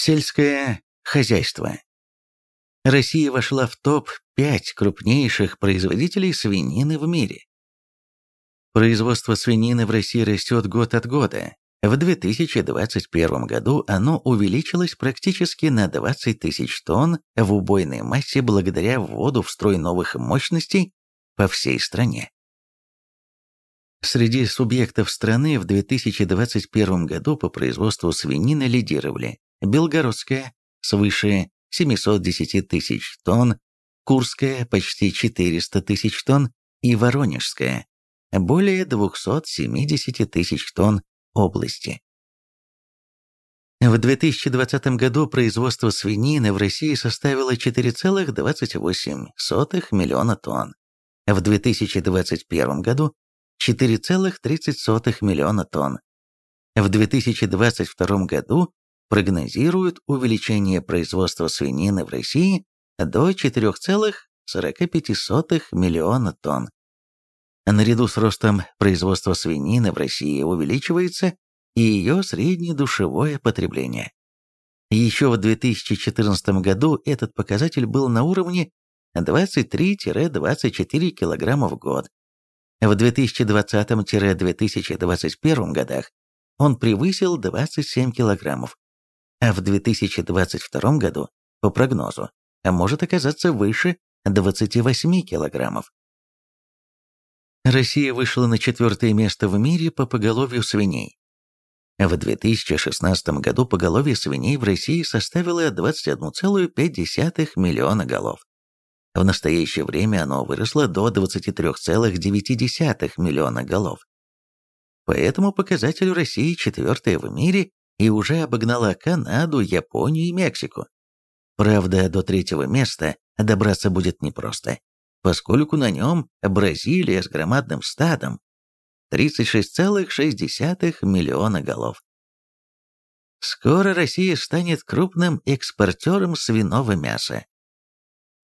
Сельское хозяйство. Россия вошла в топ-5 крупнейших производителей свинины в мире. Производство свинины в России растет год от года. В 2021 году оно увеличилось практически на 20 тысяч тонн в убойной массе благодаря вводу в строй новых мощностей по всей стране. Среди субъектов страны в 2021 году по производству свинины лидировали Белгородская свыше 710 тысяч тонн, Курская почти 400 тысяч тонн и Воронежская более 270 тысяч тонн области. В 2020 году производство свинины в России составило 4,28 миллиона тонн. В 2021 году 4,30 миллиона тонн. В 2022 году прогнозируют увеличение производства свинины в России до 4,45 миллиона тонн. Наряду с ростом производства свинины в России увеличивается и ее среднедушевое потребление. Еще в 2014 году этот показатель был на уровне 23-24 кг в год. В 2020-2021 годах он превысил 27 кг, а в 2022 году, по прогнозу, может оказаться выше 28 килограммов. Россия вышла на четвертое место в мире по поголовью свиней. В 2016 году поголовье свиней в России составило 21,5 миллиона голов. В настоящее время оно выросло до 23,9 миллиона голов. По этому показателю Россия четвертая в мире и уже обогнала Канаду, Японию и Мексику. Правда, до третьего места добраться будет непросто поскольку на нем Бразилия с громадным стадом 36,6 миллиона голов. Скоро Россия станет крупным экспортером свиного мяса.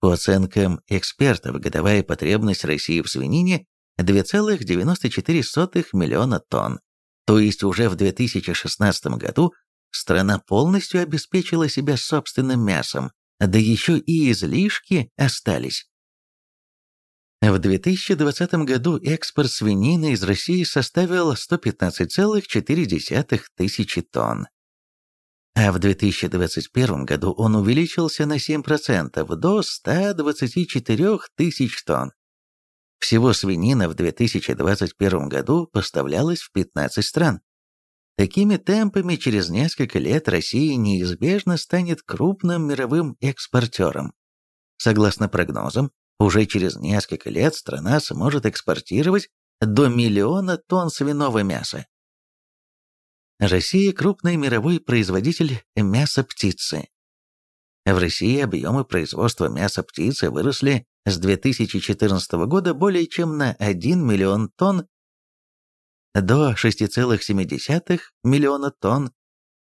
По оценкам экспертов, годовая потребность России в свинине 2,94 миллиона тонн, то есть уже в 2016 году страна полностью обеспечила себя собственным мясом, да еще и излишки остались. В 2020 году экспорт свинины из России составил 115,4 тысячи тонн, а в 2021 году он увеличился на 7% до 124 тысяч тонн. Всего свинина в 2021 году поставлялась в 15 стран. Такими темпами через несколько лет Россия неизбежно станет крупным мировым экспортером. Согласно прогнозам, уже через несколько лет страна сможет экспортировать до миллиона тонн свиного мяса. Россия – крупный мировой производитель мяса птицы. В России объемы производства мяса птицы выросли с 2014 года более чем на 1 миллион тонн до 6,7 миллиона тонн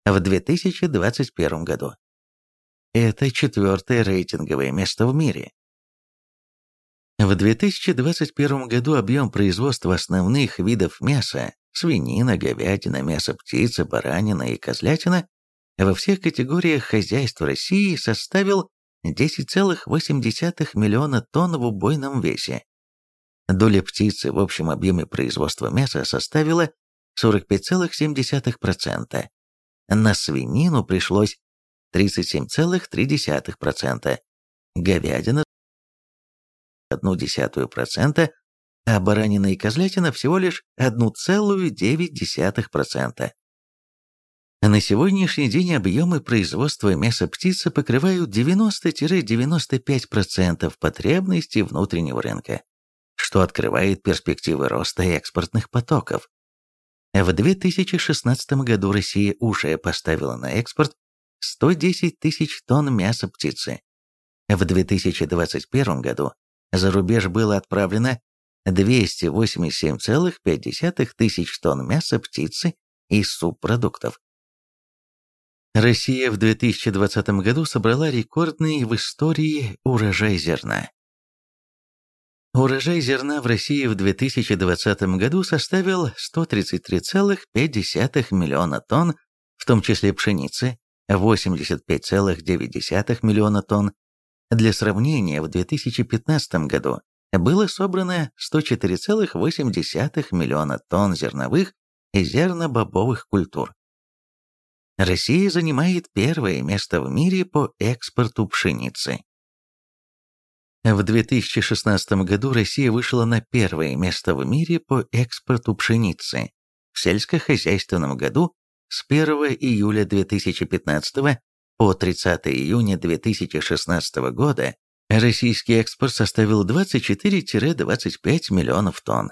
в 2021 году. Это четвертое рейтинговое место в мире. В 2021 году объем производства основных видов мяса – свинина, говядина, мясо птицы, баранина и козлятина – во всех категориях хозяйства России составил 10,8 миллиона тонн в убойном весе. Доля птицы в общем объеме производства мяса составила 45,7%. На свинину пришлось 37,3%, говядина 0,1%, а баранина и козлятина всего лишь 1,9%. На сегодняшний день объемы производства мяса птицы покрывают 90-95% потребностей внутреннего рынка, что открывает перспективы роста экспортных потоков. В 2016 году Россия уже поставила на экспорт 110 тысяч тонн мяса птицы. В 2021 году за рубеж было отправлено 287,5 тысяч тонн мяса птицы и субпродуктов. Россия в 2020 году собрала рекордный в истории урожай зерна. Урожай зерна в России в 2020 году составил 133,5 миллиона тонн, в том числе пшеницы 85,9 миллиона тонн. Для сравнения, в 2015 году было собрано 104,8 миллиона тонн зерновых и зернобобовых культур. Россия занимает первое место в мире по экспорту пшеницы. В 2016 году Россия вышла на первое место в мире по экспорту пшеницы. В сельскохозяйственном году с 1 июля 2015 по 30 июня 2016 года российский экспорт составил 24-25 миллионов тонн.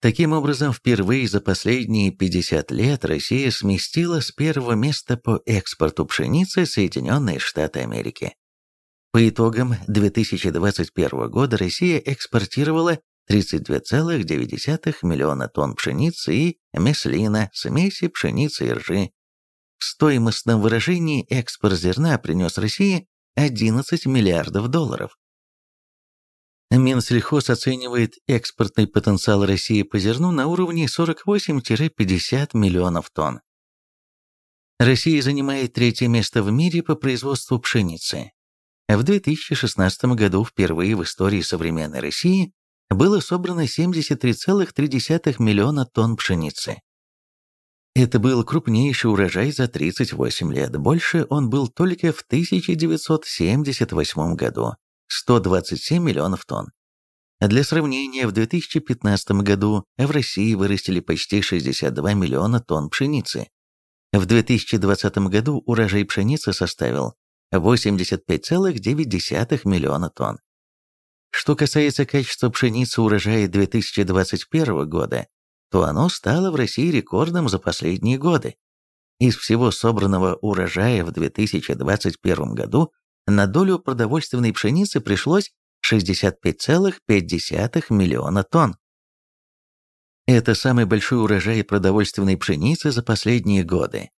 Таким образом, впервые за последние 50 лет Россия сместила с первого места по экспорту пшеницы Соединенные Штаты Америки. По итогам 2021 года Россия экспортировала 32,9 миллиона тонн пшеницы и меслина, смеси пшеницы и ржи. В стоимостном выражении экспорт зерна принес России 11 миллиардов долларов. Минсельхоз оценивает экспортный потенциал России по зерну на уровне 48-50 миллионов тонн. Россия занимает третье место в мире по производству пшеницы. В 2016 году впервые в истории современной России было собрано 73,3 миллиона тонн пшеницы. Это был крупнейший урожай за 38 лет, больше он был только в 1978 году, 127 миллионов тонн. Для сравнения, в 2015 году в России вырастили почти 62 миллиона тонн пшеницы. В 2020 году урожай пшеницы составил 85,9 миллиона тонн. Что касается качества пшеницы урожая 2021 года, то оно стало в России рекордом за последние годы. Из всего собранного урожая в 2021 году на долю продовольственной пшеницы пришлось 65,5 миллиона тонн. Это самый большой урожай продовольственной пшеницы за последние годы.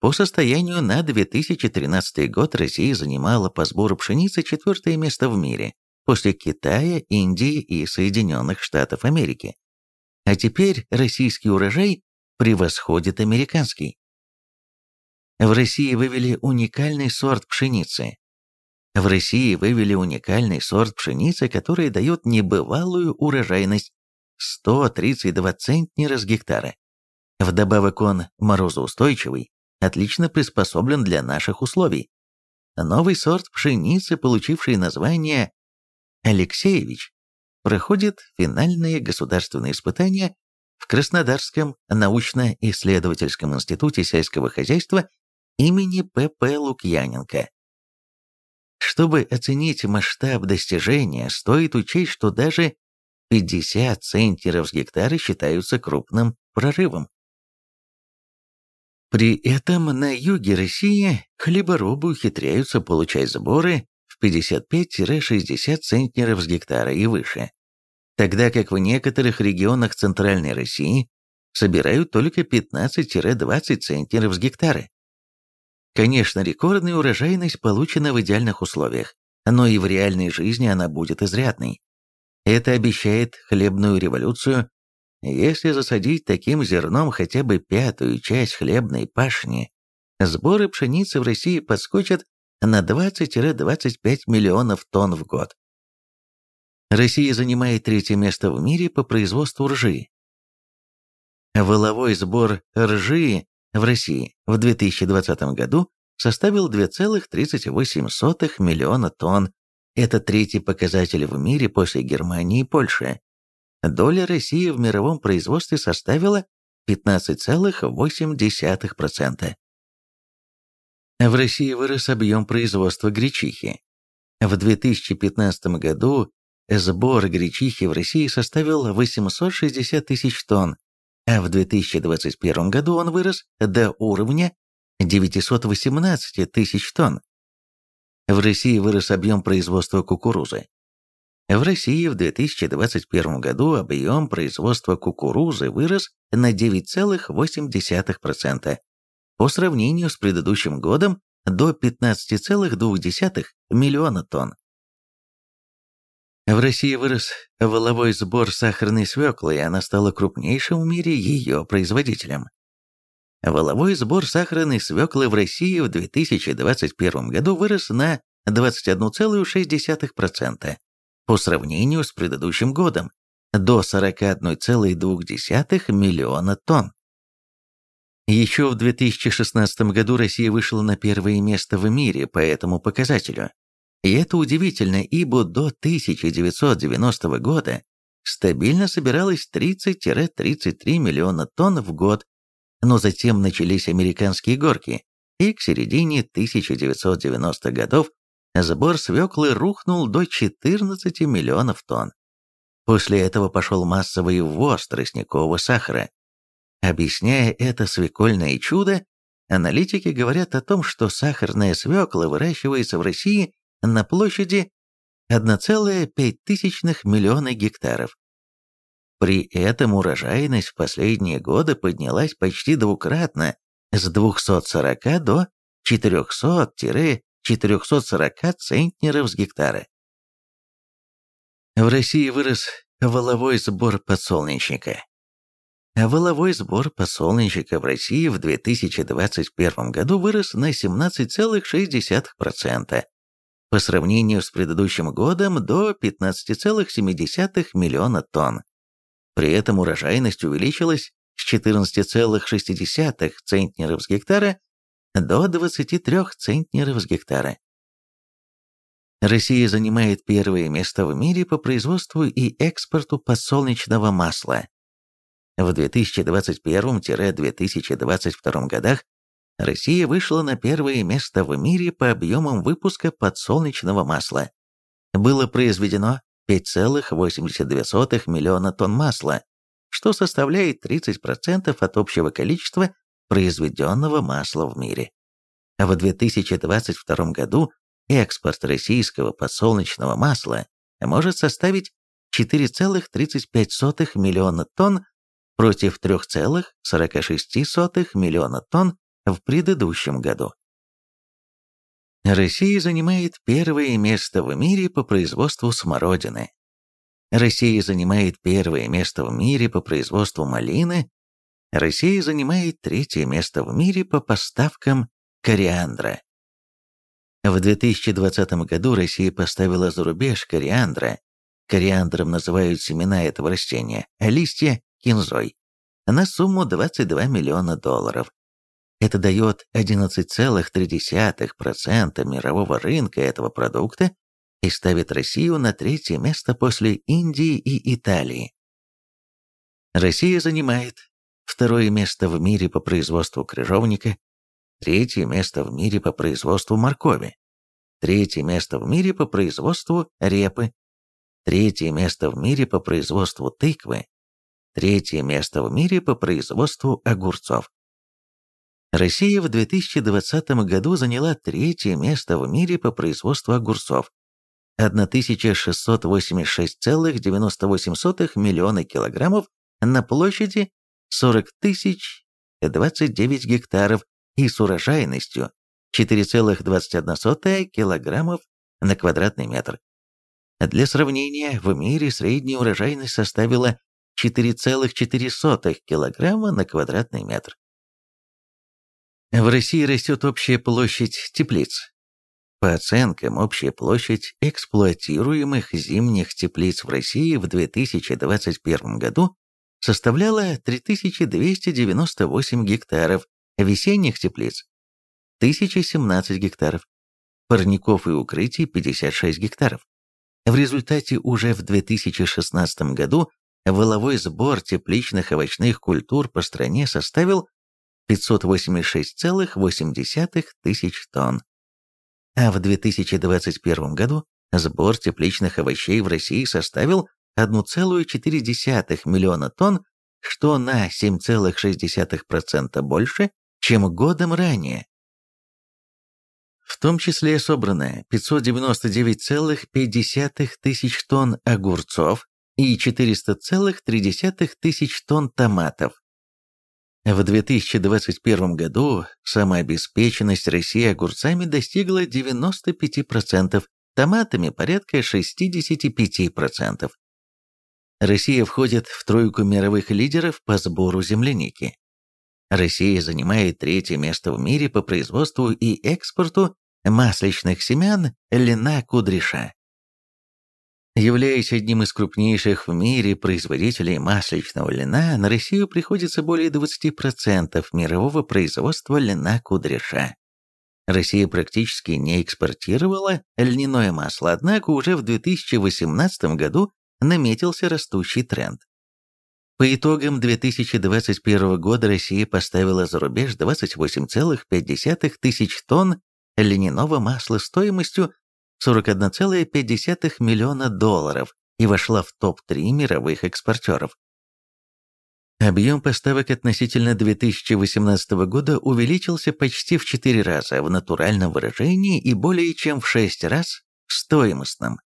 По состоянию на 2013 год Россия занимала по сбору пшеницы четвертое место в мире, после Китая, Индии и Соединенных Штатов Америки. А теперь российский урожай превосходит американский. В России вывели уникальный сорт пшеницы. В России вывели уникальный сорт пшеницы, который дает небывалую урожайность 132 центнера с гектара. Вдобавок он морозоустойчивый, отлично приспособлен для наших условий. Новый сорт пшеницы, получивший название Алексеевич, проходит финальные государственные испытания в Краснодарском научно-исследовательском институте сельского хозяйства имени П.П. Лукьяненко. Чтобы оценить масштаб достижения, стоит учесть, что даже 50 центнеров с гектара считаются крупным прорывом. При этом на юге России хлеборобы ухитряются получать сборы в 55-60 центнеров с гектара и выше, тогда как в некоторых регионах Центральной России собирают только 15-20 центнеров с гектара. Конечно, рекордная урожайность получена в идеальных условиях, но и в реальной жизни она будет изрядной. Это обещает хлебную революцию если засадить таким зерном хотя бы пятую часть хлебной пашни, сборы пшеницы в России подскочат на 20-25 миллионов тонн в год. Россия занимает третье место в мире по производству ржи. Воловой сбор ржи в России в 2020 году составил 2,38 миллиона тонн. Это третий показатель в мире после Германии и Польши доля России в мировом производстве составила 15,8%. В России вырос объем производства гречихи. В 2015 году сбор гречихи в России составил 860 тысяч тонн, а в 2021 году он вырос до уровня 918 тысяч тонн. В России вырос объем производства кукурузы. В России в 2021 году объем производства кукурузы вырос на 9,8% по сравнению с предыдущим годом до 15,2 миллиона тонн. В России вырос воловой сбор сахарной свеклы, и она стала крупнейшим в мире ее производителем. Воловой сбор сахарной свеклы в России в 2021 году вырос на 21,6% по сравнению с предыдущим годом, до 41,2 миллиона тонн. Еще в 2016 году Россия вышла на первое место в мире по этому показателю. И это удивительно, ибо до 1990 года стабильно собиралось 30-33 миллиона тонн в год, но затем начались американские горки, и к середине 1990-х годов сбор свеклы рухнул до 14 миллионов тонн. После этого пошел массовый ввоз тростникового сахара. Объясняя это свекольное чудо, аналитики говорят о том, что сахарная свекла выращивается в России на площади 1,5 миллиона гектаров. При этом урожайность в последние годы поднялась почти двукратно с 240 до 400-440 центнеров с гектара. В России вырос воловой сбор подсолнечника. Воловой сбор подсолнечника в России в 2021 году вырос на 17,6%, по сравнению с предыдущим годом до 15,7 миллиона тонн. При этом урожайность увеличилась с 14,6 центнеров с гектара до 23 центнеров с гектара. Россия занимает первое место в мире по производству и экспорту подсолнечного масла. В 2021-2022 годах Россия вышла на первое место в мире по объемам выпуска подсолнечного масла. Было произведено 5,82 миллиона тонн масла, что составляет 30% от общего количества произведенного масла в мире. А в 2022 году экспорт российского подсолнечного масла может составить 4,35 миллиона тонн против 3,46 миллиона тонн в предыдущем году. Россия занимает первое место в мире по производству смородины. Россия занимает первое место в мире по производству малины. Россия занимает третье место в мире по поставкам кориандра. В 2020 году Россия поставила за рубеж кориандра, кориандром называют семена этого растения, а листья – кинзой, на сумму 22 миллиона долларов. Это дает 11,3% мирового рынка этого продукта и ставит Россию на третье место после Индии и Италии. Россия занимает второе место в мире по производству крыжовника, третье место в мире по производству моркови, третье место в мире по производству репы, третье место в мире по производству тыквы, третье место в мире по производству огурцов. Россия в 2020 году заняла третье место в мире по производству огурцов. 1686,98 миллиона килограммов на площади 40 тысяч 29 гектаров и с урожайностью 4,21 килограммов на квадратный метр. Для сравнения, в мире средняя урожайность составила 4,4 килограмма на квадратный метр. В России растет общая площадь теплиц. По оценкам, общая площадь эксплуатируемых зимних теплиц в России в 2021 году составляла 3298 гектаров, весенних теплиц – 1017 гектаров, парников и укрытий – 56 гектаров. В результате уже в 2016 году воловой сбор тепличных овощных культур по стране составил 586,8 тысяч тонн. А в 2021 году сбор тепличных овощей в России составил 1,4 миллиона тонн, что на 7,6% больше, чем годом ранее. В том числе собрано 599,5 тысяч тонн огурцов и 400,3 тысяч тонн томатов, в 2021 году самообеспеченность России огурцами достигла 95%, томатами порядка 65%. Россия входит в тройку мировых лидеров по сбору земляники. Россия занимает третье место в мире по производству и экспорту масличных семян льна кудряша. Являясь одним из крупнейших в мире производителей масличного льна, на Россию приходится более 20% мирового производства льна кудряша. Россия практически не экспортировала льняное масло, однако уже в 2018 году наметился растущий тренд. По итогам 2021 года Россия поставила за рубеж 28,5 тысяч тонн льняного масла стоимостью 41,5 миллиона долларов и вошла в топ-3 мировых экспортеров. Объем поставок относительно 2018 года увеличился почти в 4 раза в натуральном выражении и более чем в 6 раз в стоимостном.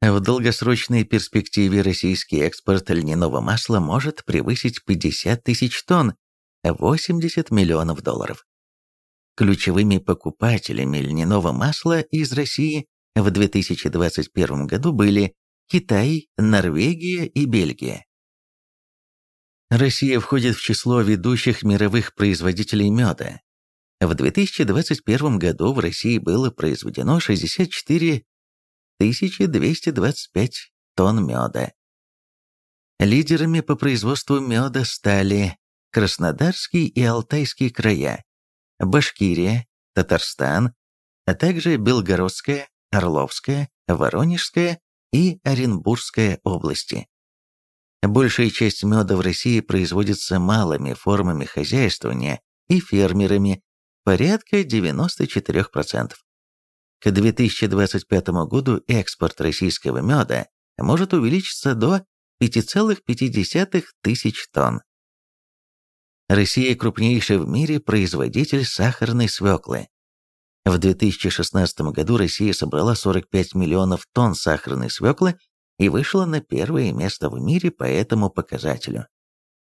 В долгосрочной перспективе российский экспорт льняного масла может превысить 50 тысяч тонн, 80 миллионов долларов. Ключевыми покупателями льняного масла из России в 2021 году были Китай, Норвегия и Бельгия. Россия входит в число ведущих мировых производителей меда. В 2021 году в России было произведено 64 225 тонн меда. Лидерами по производству меда стали Краснодарский и Алтайский края, Башкирия, Татарстан, а также Белгородская, Орловская, Воронежская и Оренбургская области. Большая часть меда в России производится малыми формами хозяйствования и фермерами, порядка 94%. К 2025 году экспорт российского меда может увеличиться до 5,5 тысяч тонн. Россия крупнейший в мире производитель сахарной свеклы. В 2016 году Россия собрала 45 миллионов тонн сахарной свеклы и вышла на первое место в мире по этому показателю.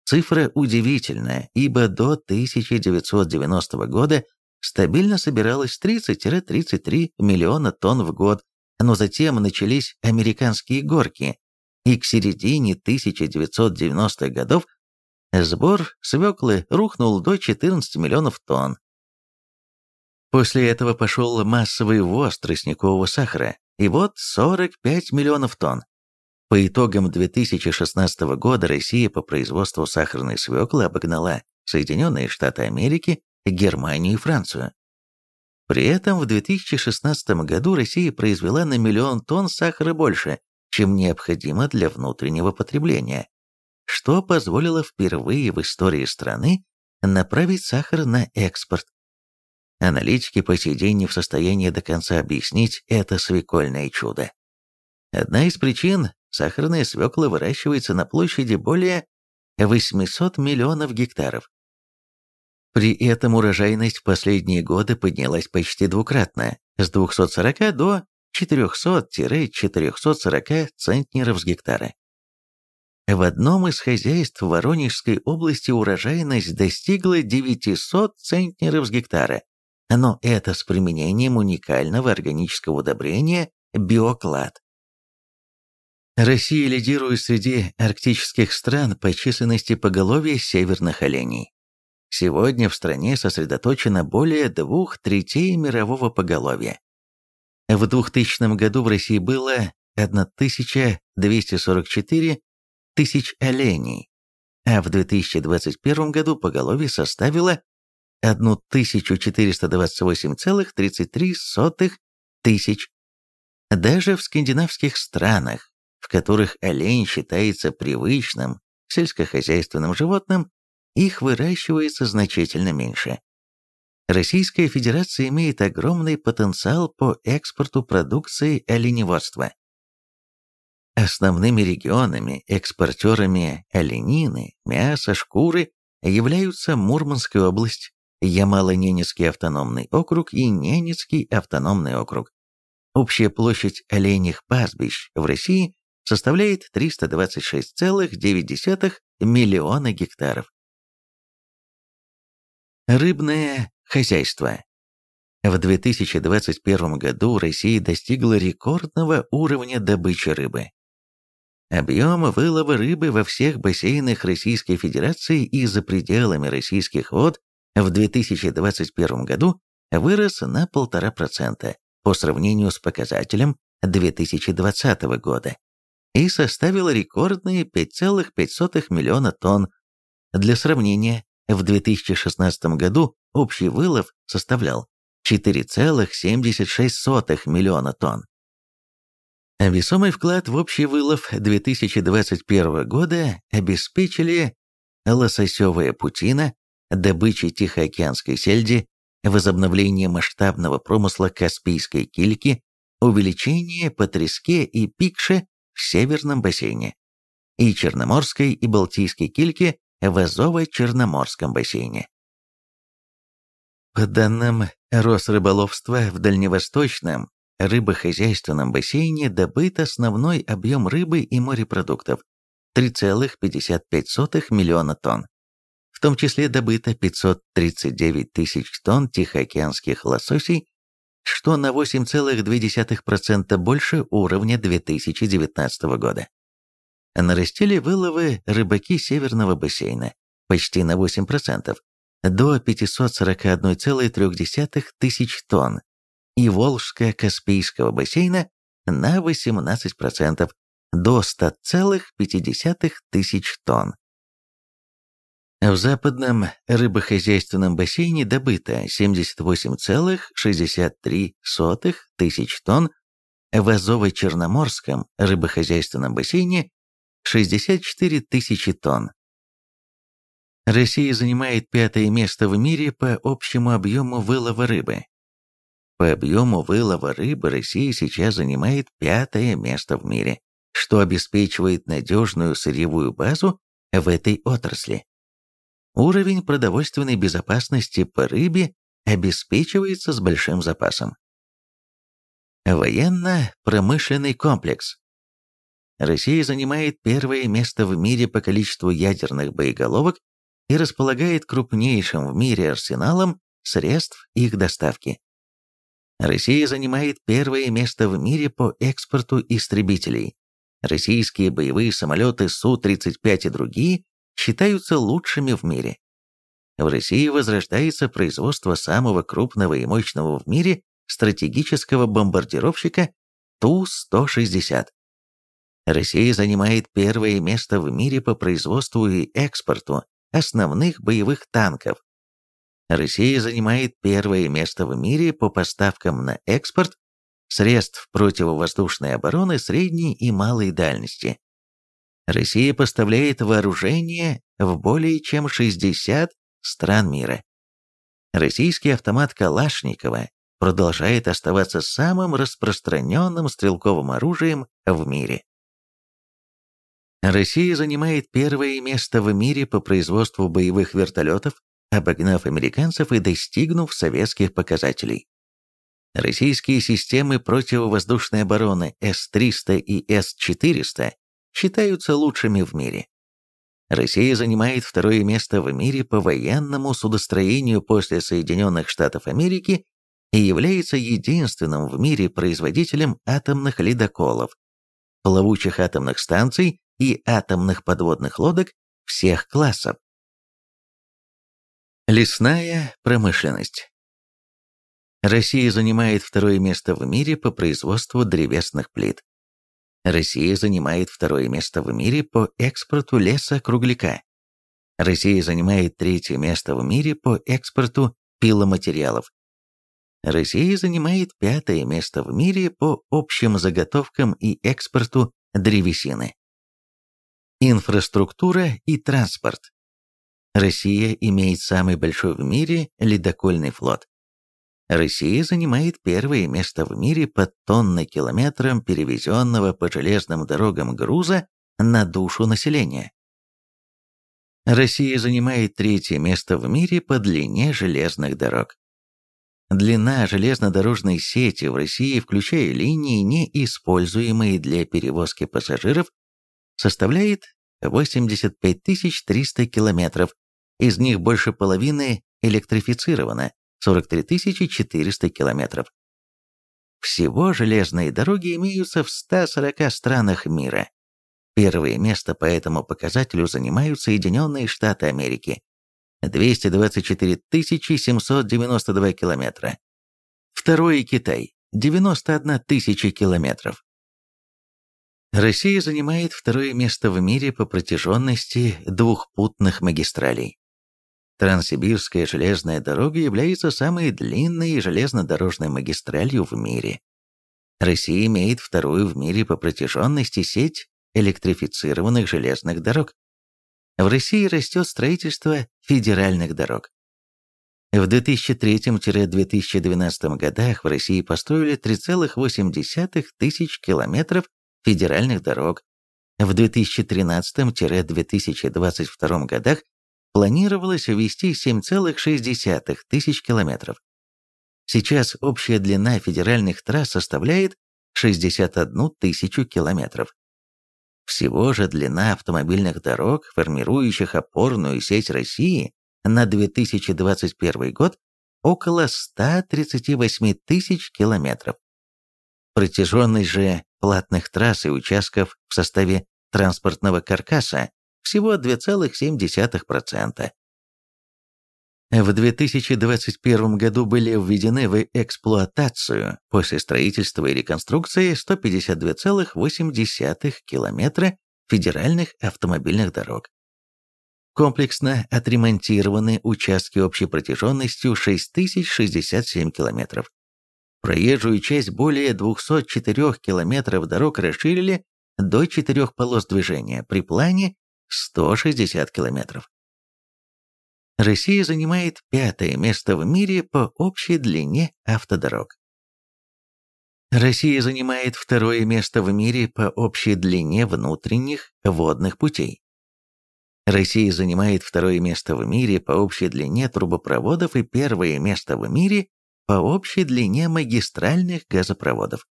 Цифра удивительная, ибо до 1990 года стабильно собиралось 30-33 миллиона тонн в год, но затем начались американские горки, и к середине 1990-х годов Сбор свеклы рухнул до 14 миллионов тонн. После этого пошел массовый ввоз тростникового сахара, и вот 45 миллионов тонн. По итогам 2016 года Россия по производству сахарной свеклы обогнала Соединенные Штаты Америки, Германию и Францию. При этом в 2016 году Россия произвела на миллион тонн сахара больше, чем необходимо для внутреннего потребления что позволило впервые в истории страны направить сахар на экспорт. Аналитики по сей день не в состоянии до конца объяснить это свекольное чудо. Одна из причин – сахарная свекла выращивается на площади более 800 миллионов гектаров. При этом урожайность в последние годы поднялась почти двукратно, с 240 до 400-440 центнеров с гектара. В одном из хозяйств Воронежской области урожайность достигла 900 центнеров с гектара, но это с применением уникального органического удобрения биоклад. Россия лидирует среди арктических стран по численности поголовья северных оленей. Сегодня в стране сосредоточено более двух третей мирового поголовья. В 2000 году в России было 1244 тысяч оленей, а в 2021 году поголовье составило 1428,33 тысяч. Даже в скандинавских странах, в которых олень считается привычным сельскохозяйственным животным, их выращивается значительно меньше. Российская Федерация имеет огромный потенциал по экспорту продукции оленеводства. Основными регионами, экспортерами оленины, мяса, шкуры являются Мурманская область, Ямало-Ненецкий автономный округ и Ненецкий автономный округ. Общая площадь оленьих пастбищ в России составляет 326,9 миллиона гектаров. Рыбное хозяйство. В 2021 году Россия достигла рекордного уровня добычи рыбы. Объем вылова рыбы во всех бассейнах Российской Федерации и за пределами российских вод в 2021 году вырос на 1,5% по сравнению с показателем 2020 года и составил рекордные 5,5 миллиона тонн. Для сравнения, в 2016 году общий вылов составлял 4,76 миллиона тонн. Весомый вклад в общий вылов 2021 года обеспечили лососевая путина, добыча Тихоокеанской сельди, возобновление масштабного промысла Каспийской кильки, увеличение по треске и пикше в северном бассейне и Черноморской и Балтийской кильки в Азово-Черноморском бассейне. По данным Росрыболовства в Дальневосточном рыбохозяйственном бассейне добыт основной объем рыбы и морепродуктов – 3,55 миллиона тонн. В том числе добыто 539 тысяч тонн тихоокеанских лососей, что на 8,2% больше уровня 2019 года. Нарастили выловы рыбаки северного бассейна почти на 8%, до 541,3 тысяч тонн, и Волжско-Каспийского бассейна на 18%, до 100,5 тысяч тонн. В западном рыбохозяйственном бассейне добыто 78,63 тысяч тонн, в Азово-Черноморском рыбохозяйственном бассейне 64 тысячи тонн. Россия занимает пятое место в мире по общему объему вылова рыбы. По объему вылова рыбы Россия сейчас занимает пятое место в мире, что обеспечивает надежную сырьевую базу в этой отрасли. Уровень продовольственной безопасности по рыбе обеспечивается с большим запасом. Военно-промышленный комплекс. Россия занимает первое место в мире по количеству ядерных боеголовок и располагает крупнейшим в мире арсеналом средств их доставки. Россия занимает первое место в мире по экспорту истребителей. Российские боевые самолеты Су-35 и другие считаются лучшими в мире. В России возрождается производство самого крупного и мощного в мире стратегического бомбардировщика Ту-160. Россия занимает первое место в мире по производству и экспорту основных боевых танков, Россия занимает первое место в мире по поставкам на экспорт средств противовоздушной обороны средней и малой дальности. Россия поставляет вооружение в более чем 60 стран мира. Российский автомат Калашникова продолжает оставаться самым распространенным стрелковым оружием в мире. Россия занимает первое место в мире по производству боевых вертолетов, обогнав американцев и достигнув советских показателей. Российские системы противовоздушной обороны С-300 и С-400 считаются лучшими в мире. Россия занимает второе место в мире по военному судостроению после Соединенных Штатов Америки и является единственным в мире производителем атомных ледоколов, плавучих атомных станций и атомных подводных лодок всех классов. Лесная промышленность. Россия занимает второе место в мире по производству древесных плит. Россия занимает второе место в мире по экспорту леса-кругляка. Россия занимает третье место в мире по экспорту пиломатериалов. Россия занимает пятое место в мире по общим заготовкам и экспорту древесины. Инфраструктура и транспорт. Россия имеет самый большой в мире ледокольный флот. Россия занимает первое место в мире по тонны-километрам перевезенного по железным дорогам груза на душу населения. Россия занимает третье место в мире по длине железных дорог. Длина железнодорожной сети в России, включая линии, не используемые для перевозки пассажиров, составляет 85 300 километров, из них больше половины электрифицировано, 43 400 километров. Всего железные дороги имеются в 140 странах мира. Первое место по этому показателю занимают Соединенные Штаты Америки – 224 792 километра. Второе – Китай – 91 тысяча километров. Россия занимает второе место в мире по протяженности двухпутных магистралей. Транссибирская железная дорога является самой длинной железнодорожной магистралью в мире. Россия имеет вторую в мире по протяженности сеть электрифицированных железных дорог. В России растет строительство федеральных дорог. В 2003-2012 годах в России построили 3,8 тысяч километров федеральных дорог. В 2013-2022 годах планировалось ввести 7,6 тысяч километров. Сейчас общая длина федеральных трасс составляет 61 тысячу километров. Всего же длина автомобильных дорог, формирующих опорную сеть России на 2021 год, около 138 тысяч километров. Протяженность же платных трасс и участков в составе транспортного каркаса всего 2,7%. В 2021 году были введены в эксплуатацию после строительства и реконструкции 152,8 километра федеральных автомобильных дорог. Комплексно отремонтированы участки общей протяженностью 6067 километров. Проезжую часть более 204 километров дорог расширили до четырех полос движения при плане 160 километров. Россия занимает пятое место в мире по общей длине автодорог. Россия занимает второе место в мире по общей длине внутренних водных путей. Россия занимает второе место в мире по общей длине трубопроводов и первое место в мире по общей длине магистральных газопроводов.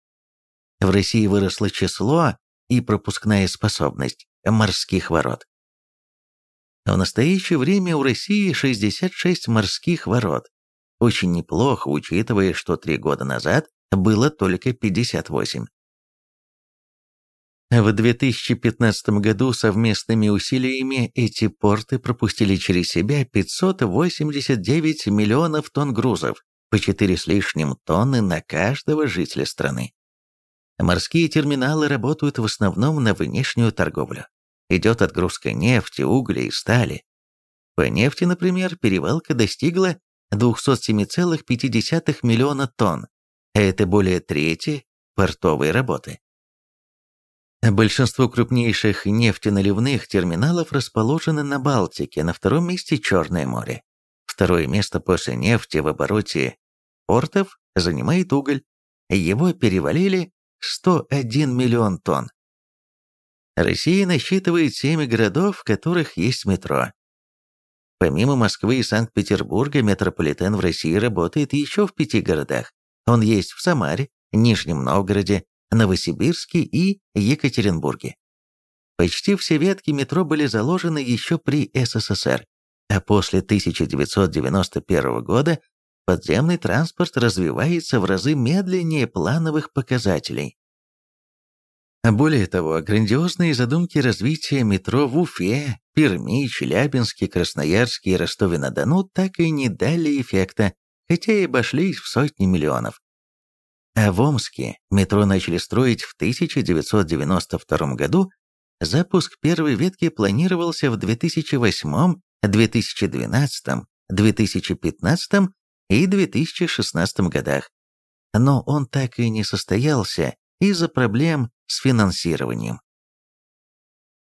В России выросло число и пропускная способность морских ворот. В настоящее время у России 66 морских ворот. Очень неплохо, учитывая, что три года назад было только 58. В 2015 году совместными усилиями эти порты пропустили через себя 589 миллионов тонн грузов, по 4 с лишним тонны на каждого жителя страны. Морские терминалы работают в основном на внешнюю торговлю идет отгрузка нефти, угля и стали. По нефти, например, перевалка достигла 207,5 миллиона тонн, а это более трети портовой работы. Большинство крупнейших нефтеналивных терминалов расположены на Балтике, на втором месте Черное море. Второе место после нефти в обороте портов занимает уголь. Его перевалили 101 миллион тонн. Россия насчитывает семь городов, в которых есть метро. Помимо Москвы и Санкт-Петербурга, метрополитен в России работает еще в пяти городах. Он есть в Самаре, Нижнем Новгороде, Новосибирске и Екатеринбурге. Почти все ветки метро были заложены еще при СССР, а после 1991 года подземный транспорт развивается в разы медленнее плановых показателей. Более того, грандиозные задумки развития метро в Уфе, Перми, Челябинске, Красноярске и Ростове-на-Дону так и не дали эффекта, хотя и обошлись в сотни миллионов. А в Омске метро начали строить в 1992 году, запуск первой ветки планировался в 2008, 2012, 2015 и 2016 годах. Но он так и не состоялся из-за проблем с финансированием.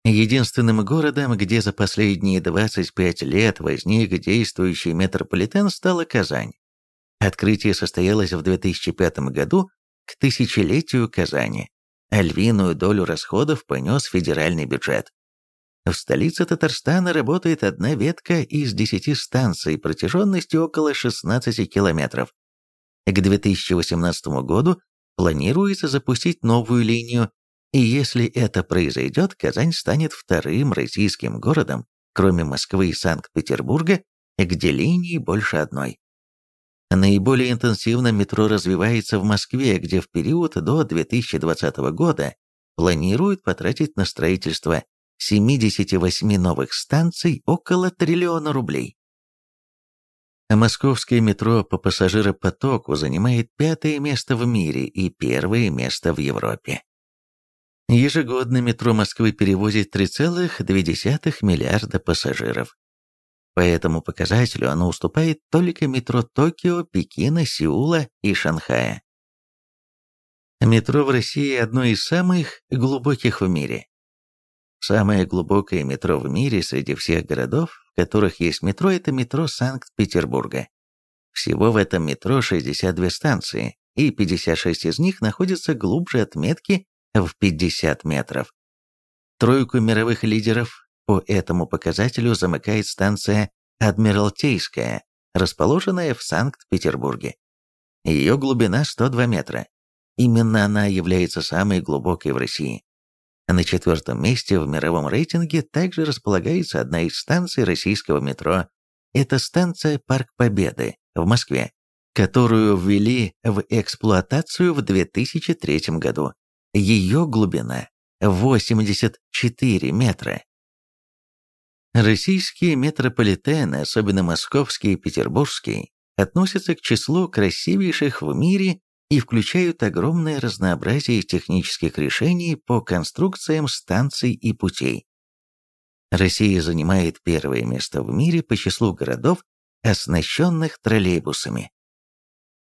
Единственным городом, где за последние 25 лет возник действующий метрополитен, стала Казань. Открытие состоялось в 2005 году к тысячелетию Казани, а львиную долю расходов понес федеральный бюджет. В столице Татарстана работает одна ветка из 10 станций протяженностью около 16 километров. К 2018 году планируется запустить новую линию и если это произойдет, Казань станет вторым российским городом, кроме Москвы и Санкт-Петербурга, где линий больше одной. Наиболее интенсивно метро развивается в Москве, где в период до 2020 года планируют потратить на строительство 78 новых станций около триллиона рублей. Московское метро по пассажиропотоку занимает пятое место в мире и первое место в Европе. Ежегодно метро Москвы перевозит 3,2 миллиарда пассажиров. По этому показателю оно уступает только метро Токио, Пекина, Сеула и Шанхая. Метро в России одно из самых глубоких в мире. Самое глубокое метро в мире среди всех городов, в которых есть метро, это метро Санкт-Петербурга. Всего в этом метро 62 станции, и 56 из них находятся глубже отметки в 50 метров. Тройку мировых лидеров по этому показателю замыкает станция Адмиралтейская, расположенная в Санкт-Петербурге. Ее глубина 102 метра. Именно она является самой глубокой в России. На четвертом месте в мировом рейтинге также располагается одна из станций российского метро. Это станция Парк Победы в Москве, которую ввели в эксплуатацию в 2003 году. Ее глубина 84 метра. Российские метрополитены, особенно московский и петербургский, относятся к числу красивейших в мире и включают огромное разнообразие технических решений по конструкциям станций и путей. Россия занимает первое место в мире по числу городов, оснащенных троллейбусами.